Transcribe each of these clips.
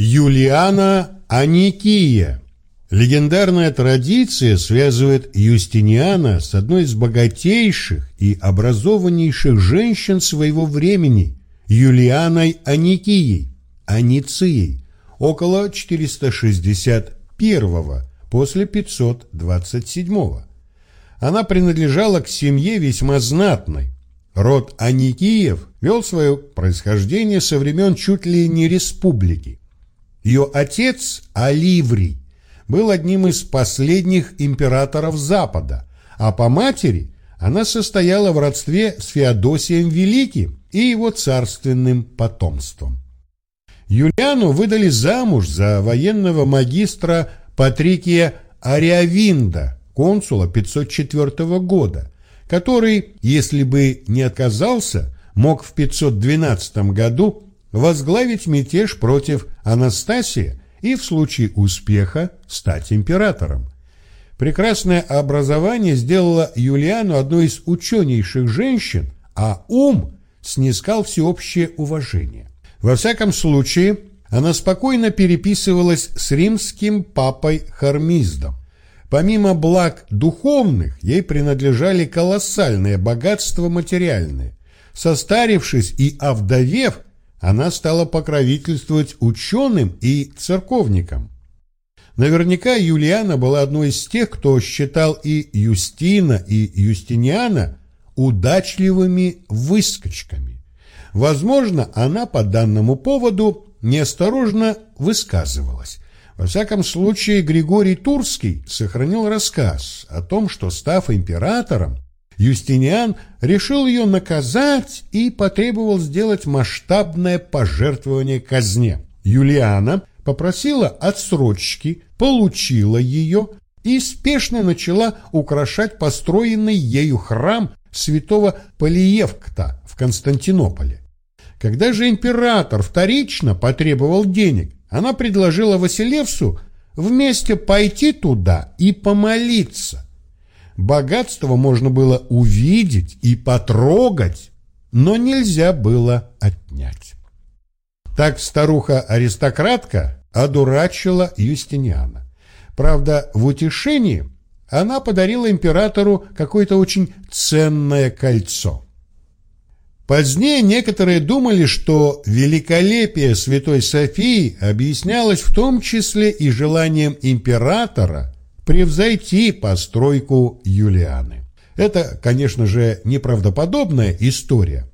Юлиана Аникия. Легендарная традиция связывает Юстиниана с одной из богатейших и образованнейших женщин своего времени, Юлианой Аникией, Аницией, около 461 после 527 Она принадлежала к семье весьма знатной. Род Аникиев вел свое происхождение со времен чуть ли не республики. Ее отец Аливрий был одним из последних императоров Запада, а по матери она состояла в родстве с Феодосием Великим и его царственным потомством. Юлиану выдали замуж за военного магистра Патрикия Ариавинда, консула 504 года, который, если бы не отказался, мог в 512 году возглавить мятеж против Анастасия и в случае успеха стать императором. Прекрасное образование сделало Юлиану одной из ученейших женщин, а ум снискал всеобщее уважение. Во всяком случае, она спокойно переписывалась с римским папой Хармиздом. Помимо благ духовных, ей принадлежали колоссальные богатства материальные. Состарившись и овдовев, она стала покровительствовать ученым и церковникам. Наверняка Юлиана была одной из тех, кто считал и Юстина, и Юстиниана удачливыми выскочками. Возможно, она по данному поводу неосторожно высказывалась. Во всяком случае, Григорий Турский сохранил рассказ о том, что, став императором, Юстиниан решил ее наказать и потребовал сделать масштабное пожертвование казне. Юлиана попросила отсрочки, получила ее и спешно начала украшать построенный ею храм святого Полиевкта в Константинополе. Когда же император вторично потребовал денег, она предложила Василевсу вместе пойти туда и помолиться. Богатство можно было увидеть и потрогать, но нельзя было отнять. Так старуха-аристократка одурачила Юстиниана. Правда, в утешении она подарила императору какое-то очень ценное кольцо. Позднее некоторые думали, что великолепие Святой Софии объяснялось в том числе и желанием императора превзойти постройку Юлианы. Это, конечно же, неправдоподобная история.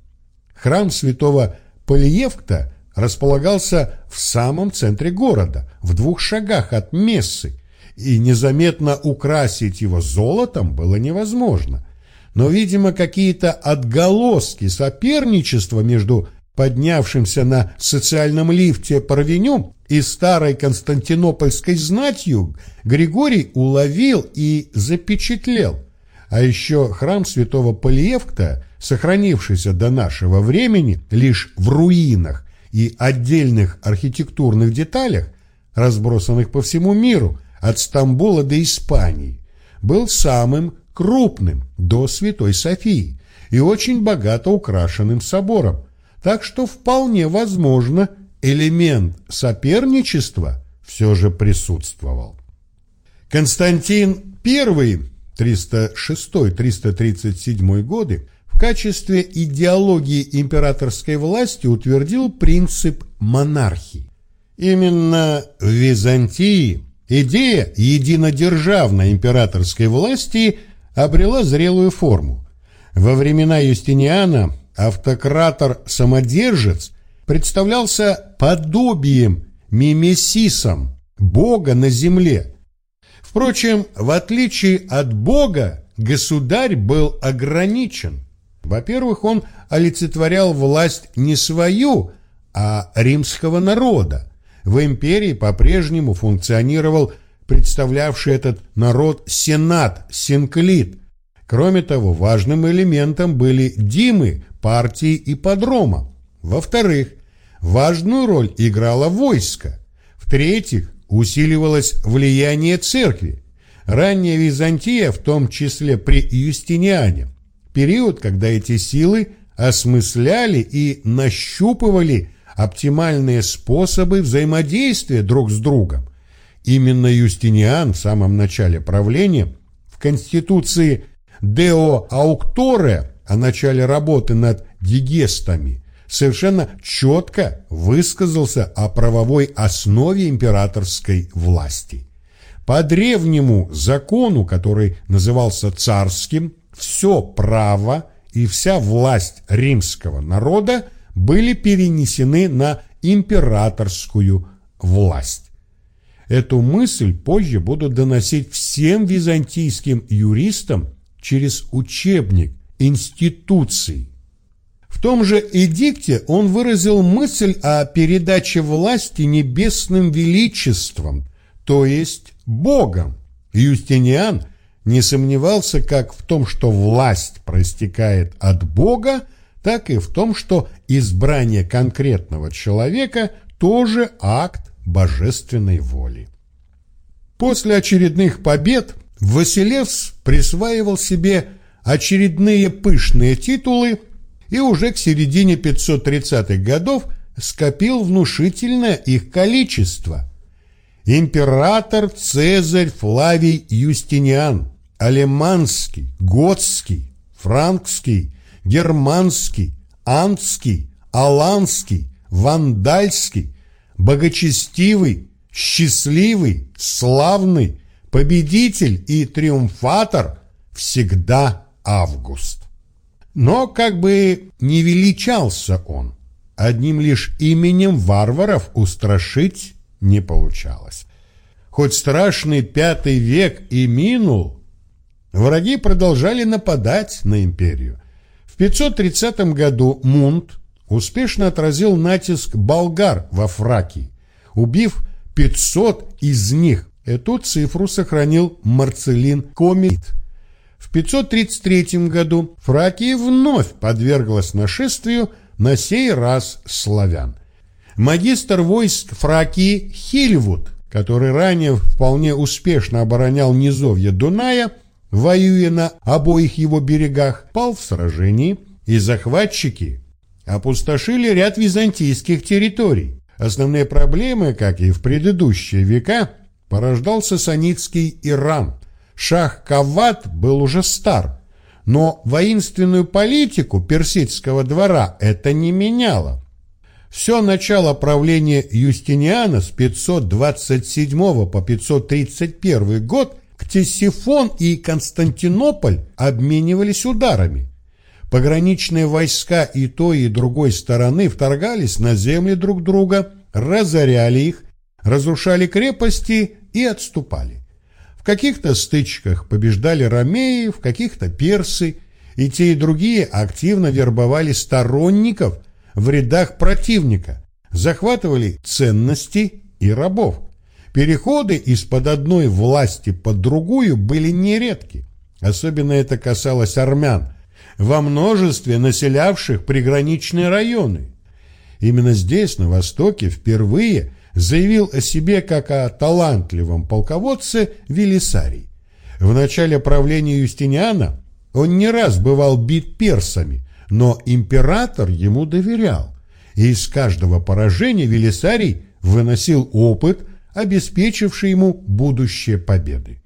Храм святого Полиевкта располагался в самом центре города, в двух шагах от Мессы, и незаметно украсить его золотом было невозможно. Но, видимо, какие-то отголоски соперничества между поднявшимся на социальном лифте Парвенем и старой константинопольской знатью Григорий уловил и запечатлел. А еще храм святого Полиевкта, сохранившийся до нашего времени лишь в руинах и отдельных архитектурных деталях, разбросанных по всему миру, от Стамбула до Испании, был самым крупным до Святой Софии и очень богато украшенным собором, так что вполне возможно, элемент соперничества все же присутствовал. Константин I, 306-337 годы, в качестве идеологии императорской власти утвердил принцип монархии. Именно в Византии идея единодержавной императорской власти обрела зрелую форму. Во времена Юстиниана автократор-самодержец представлялся подобием, мимесисом, Бога на земле. Впрочем, в отличие от Бога, государь был ограничен. Во-первых, он олицетворял власть не свою, а римского народа. В империи по-прежнему функционировал представлявший этот народ сенат, синклит. Кроме того, важным элементом были димы, партии и подрома. Во-вторых, важную роль играло войско. В-третьих, усиливалось влияние церкви. Ранняя Византия, в том числе при Юстиниане, период, когда эти силы осмысляли и нащупывали оптимальные способы взаимодействия друг с другом. Именно Юстиниан в самом начале правления в Конституции «Део Аукторе» о начале работы над дигестами совершенно четко высказался о правовой основе императорской власти. По древнему закону, который назывался царским, все право и вся власть римского народа были перенесены на императорскую власть. Эту мысль позже будут доносить всем византийским юристам через учебник институций. В том же эдикте он выразил мысль о передаче власти небесным величеством, то есть Богом. Юстиниан не сомневался как в том, что власть проистекает от Бога, так и в том, что избрание конкретного человека тоже акт божественной воли. После очередных побед Василевс присваивал себе очередные пышные титулы и уже к середине 530-х годов скопил внушительное их количество. Император Цезарь Флавий Юстиниан, Алеманский, Готский, Франкский, Германский, Антский, Аланский, Вандальский, Богочестивый, Счастливый, Славный, Победитель и Триумфатор всегда Август. Но как бы не величался он, одним лишь именем варваров устрашить не получалось. Хоть страшный пятый век и минул, враги продолжали нападать на империю. В 530 году Мунт успешно отразил натиск болгар во Фракии, убив 500 из них. Эту цифру сохранил Марцелин Комит. В 533 году Фракия вновь подверглась нашествию, на сей раз славян. Магистр войск Фракии Хильвуд, который ранее вполне успешно оборонял низовье Дуная, воюя на обоих его берегах, пал в сражении, и захватчики опустошили ряд византийских территорий. Основные проблемы, как и в предыдущие века, порождал сасанитский Иран. Шах Кават был уже стар, но воинственную политику персидского двора это не меняло. Все начало правления Юстиниана с 527 по 531 год Ктесифон и Константинополь обменивались ударами. Пограничные войска и той, и другой стороны вторгались на земли друг друга, разоряли их, разрушали крепости и отступали. Каких-то стычках побеждали ромеи, в каких-то персы, и те и другие активно вербовали сторонников в рядах противника, захватывали ценности и рабов. Переходы из-под одной власти под другую были нередки. Особенно это касалось армян, во множестве населявших приграничные районы. Именно здесь, на Востоке, впервые заявил о себе как о талантливом полководце Велисарий. В начале правления Юстиниана он не раз бывал бит персами, но император ему доверял, и из каждого поражения Велисарий выносил опыт, обеспечивший ему будущие победы.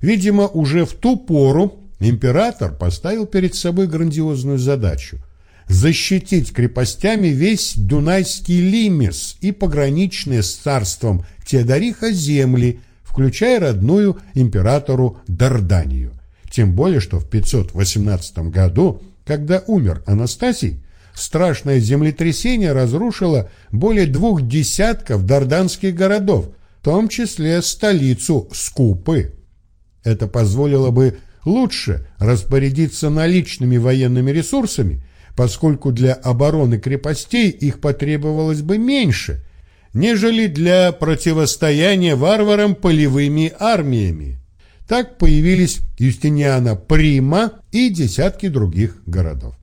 Видимо, уже в ту пору император поставил перед собой грандиозную задачу – защитить крепостями весь Дунайский лимес и пограничные с царством Теодориха земли, включая родную императору Дарданию. Тем более, что в 518 году, когда умер Анастасий, страшное землетрясение разрушило более двух десятков дарданских городов, в том числе столицу Скупы. Это позволило бы лучше распорядиться наличными военными ресурсами, поскольку для обороны крепостей их потребовалось бы меньше, нежели для противостояния варварам полевыми армиями. Так появились Юстиниана Прима и десятки других городов.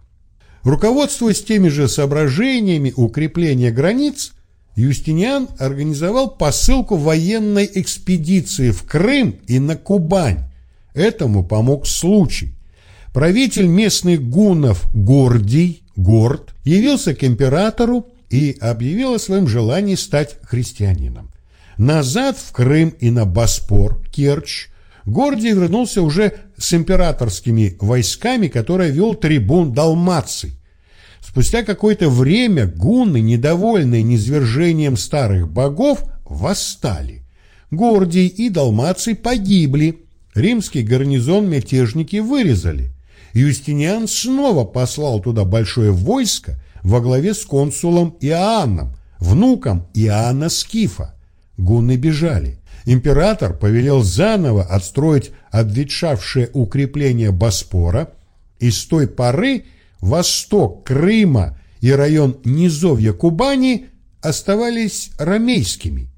Руководствуясь теми же соображениями укрепления границ, Юстиниан организовал посылку военной экспедиции в Крым и на Кубань, Этому помог случай. Правитель местных гуннов Гордий, Горд, явился к императору и объявил о своем желании стать христианином. Назад в Крым и на Боспор, Керчь, Гордий вернулся уже с императорскими войсками, которые вел трибун Далмаций. Спустя какое-то время гунны, недовольные низвержением старых богов, восстали. Гордий и Далмаций погибли. Римский гарнизон мятежники вырезали. Юстиниан снова послал туда большое войско во главе с консулом Иоанном, внуком Иоанна Скифа. Гунны бежали. Император повелел заново отстроить обветшавшее укрепление Боспора, и с той поры восток Крыма и район низовья Кубани оставались ромейскими.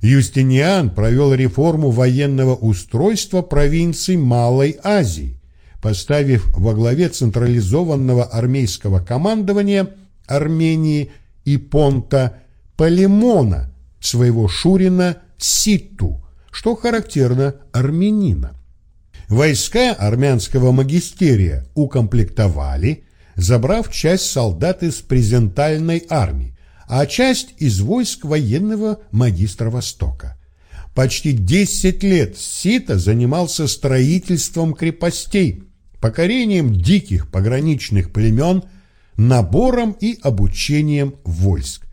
Юстиниан провел реформу военного устройства провинций Малой Азии, поставив во главе централизованного армейского командования Армении и Понта Полимона, своего шурина Ситту, что характерно армянина. Войска армянского магистерия укомплектовали, забрав часть солдат из презентальной армии, а часть из войск военного магистра Востока. Почти 10 лет Сита занимался строительством крепостей, покорением диких пограничных племен, набором и обучением войск.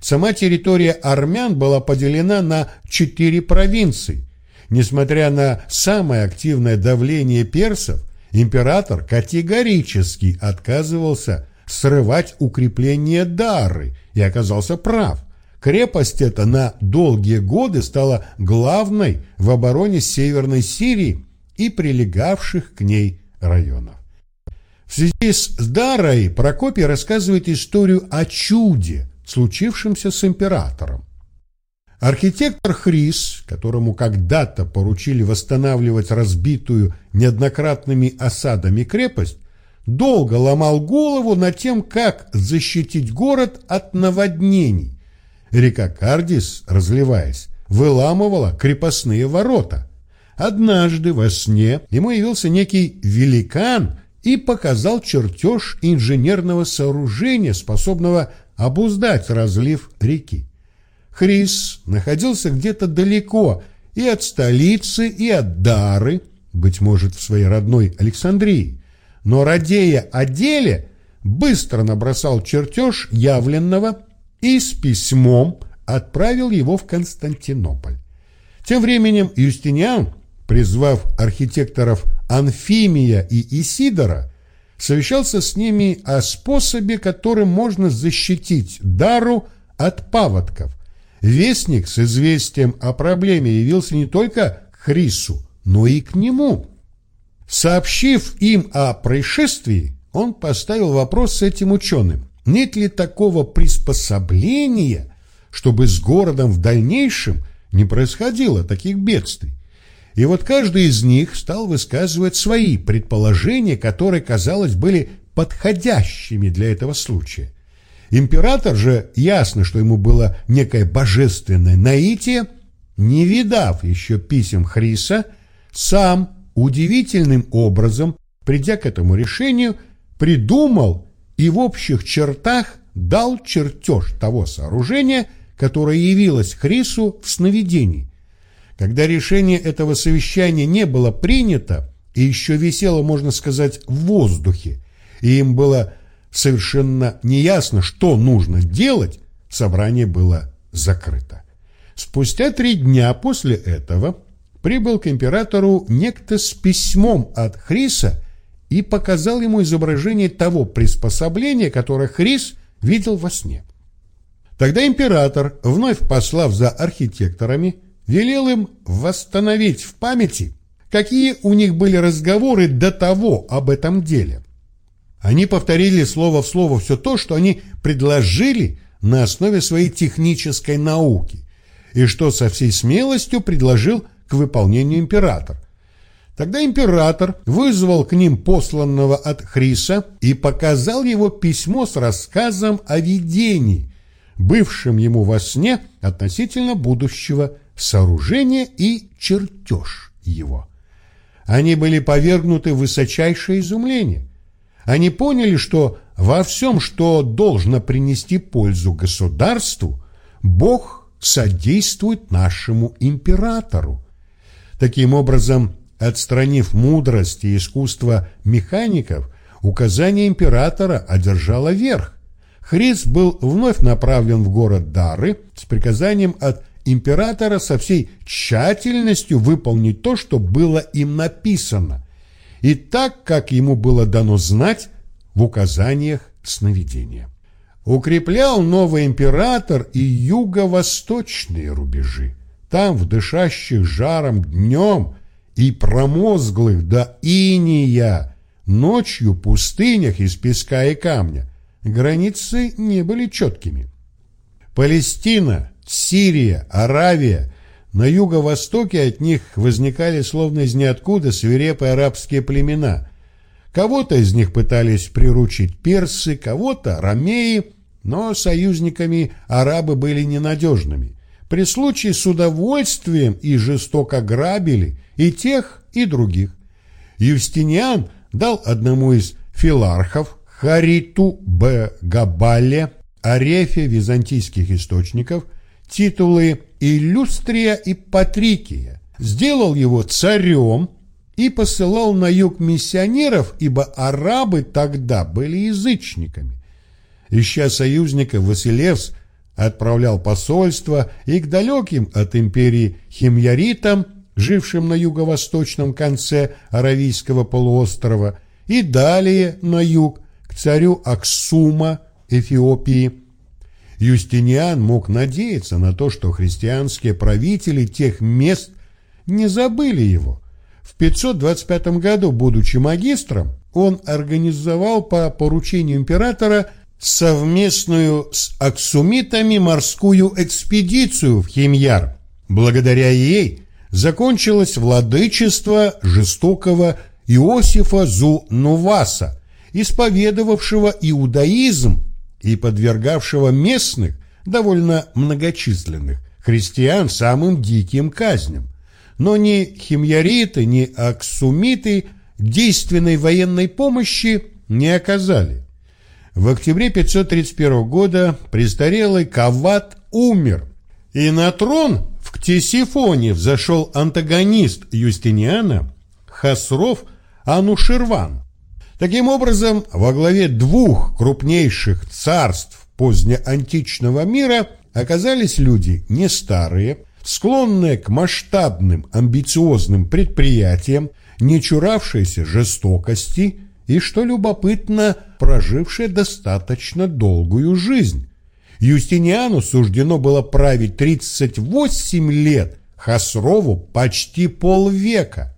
Сама территория армян была поделена на четыре провинции. Несмотря на самое активное давление персов, император категорически отказывался срывать укрепление Дары и оказался прав. Крепость эта на долгие годы стала главной в обороне Северной Сирии и прилегавших к ней районов. В связи с Дарой Прокопий рассказывает историю о чуде, случившемся с императором. Архитектор Хрис, которому когда-то поручили восстанавливать разбитую неоднократными осадами крепость, долго ломал голову над тем, как защитить город от наводнений. Река Кардис, разливаясь, выламывала крепостные ворота. Однажды во сне ему явился некий великан и показал чертеж инженерного сооружения, способного обуздать разлив реки. Хрис находился где-то далеко и от столицы, и от Дары, быть может, в своей родной Александрии, но, радея о деле, быстро набросал чертеж явленного и с письмом отправил его в Константинополь. Тем временем Юстиниан, призвав архитекторов Анфимия и Исидора, совещался с ними о способе, которым можно защитить Дару от паводков. Вестник с известием о проблеме явился не только к Хрису, но и к нему. Сообщив им о происшествии, он поставил вопрос с этим ученым. Нет ли такого приспособления, чтобы с городом в дальнейшем не происходило таких бедствий? И вот каждый из них стал высказывать свои предположения, которые, казалось, были подходящими для этого случая. Император же, ясно, что ему было некое божественное наитие, не видав еще писем Хриса, сам удивительным образом, придя к этому решению, придумал и в общих чертах дал чертеж того сооружения, которое явилось Хрису в сновидении. Когда решение этого совещания не было принято и еще висело, можно сказать, в воздухе, и им было совершенно неясно, что нужно делать, собрание было закрыто. Спустя три дня после этого прибыл к императору некто с письмом от Хриса и показал ему изображение того приспособления, которое Хрис видел во сне. Тогда император, вновь послав за архитекторами, велел им восстановить в памяти, какие у них были разговоры до того об этом деле. Они повторили слово в слово все то, что они предложили на основе своей технической науки, и что со всей смелостью предложил к выполнению император. Тогда император вызвал к ним посланного от Хриса и показал его письмо с рассказом о видении, бывшем ему во сне относительно будущего сооружение и чертеж его. Они были повергнуты в высочайшее изумление. Они поняли, что во всем, что должно принести пользу государству, Бог содействует нашему императору. Таким образом, отстранив мудрость и искусство механиков, указание императора одержало верх. Христ был вновь направлен в город Дары с приказанием от императора со всей тщательностью выполнить то, что было им написано, и так, как ему было дано знать в указаниях сновидения. Укреплял новый император и юго-восточные рубежи. Там, в дышащих жаром днем и промозглых до иния, ночью пустынях из песка и камня, границы не были четкими. Палестина, Сирия, Аравия, на юго-востоке от них возникали словно из ниоткуда свирепые арабские племена. Кого-то из них пытались приручить персы, кого-то ромеи, но союзниками арабы были ненадежными. При случае с удовольствием и жестоко грабили и тех, и других. Юстиниан дал одному из филархов, Хариту Б. Габале, арефе византийских источников, титулы Иллюстрия и Патрикия, сделал его царем и посылал на юг миссионеров, ибо арабы тогда были язычниками. Ища союзника, Василевс отправлял посольства и к далеким от империи химьяритам, жившим на юго-восточном конце Аравийского полуострова, и далее на юг, к царю Аксума, Эфиопии. Юстиниан мог надеяться на то, что христианские правители тех мест не забыли его. В 525 году, будучи магистром, он организовал по поручению императора совместную с аксумитами морскую экспедицию в Химьяр. Благодаря ей закончилось владычество жестокого Иосифа Зу-Нуваса, исповедовавшего иудаизм и подвергавшего местных, довольно многочисленных, христиан самым диким казням. Но ни химьяриты, ни аксумиты действенной военной помощи не оказали. В октябре 531 года престарелый Кават умер, и на трон в Ктесифоне взошел антагонист Юстиниана Хасров Ануширван. Таким образом, во главе двух крупнейших царств позднеантичного мира оказались люди не старые, склонные к масштабным амбициозным предприятиям, не чуравшиеся жестокости и, что любопытно, прожившие достаточно долгую жизнь. Юстиниану суждено было править 38 лет, Хасрову почти полвека –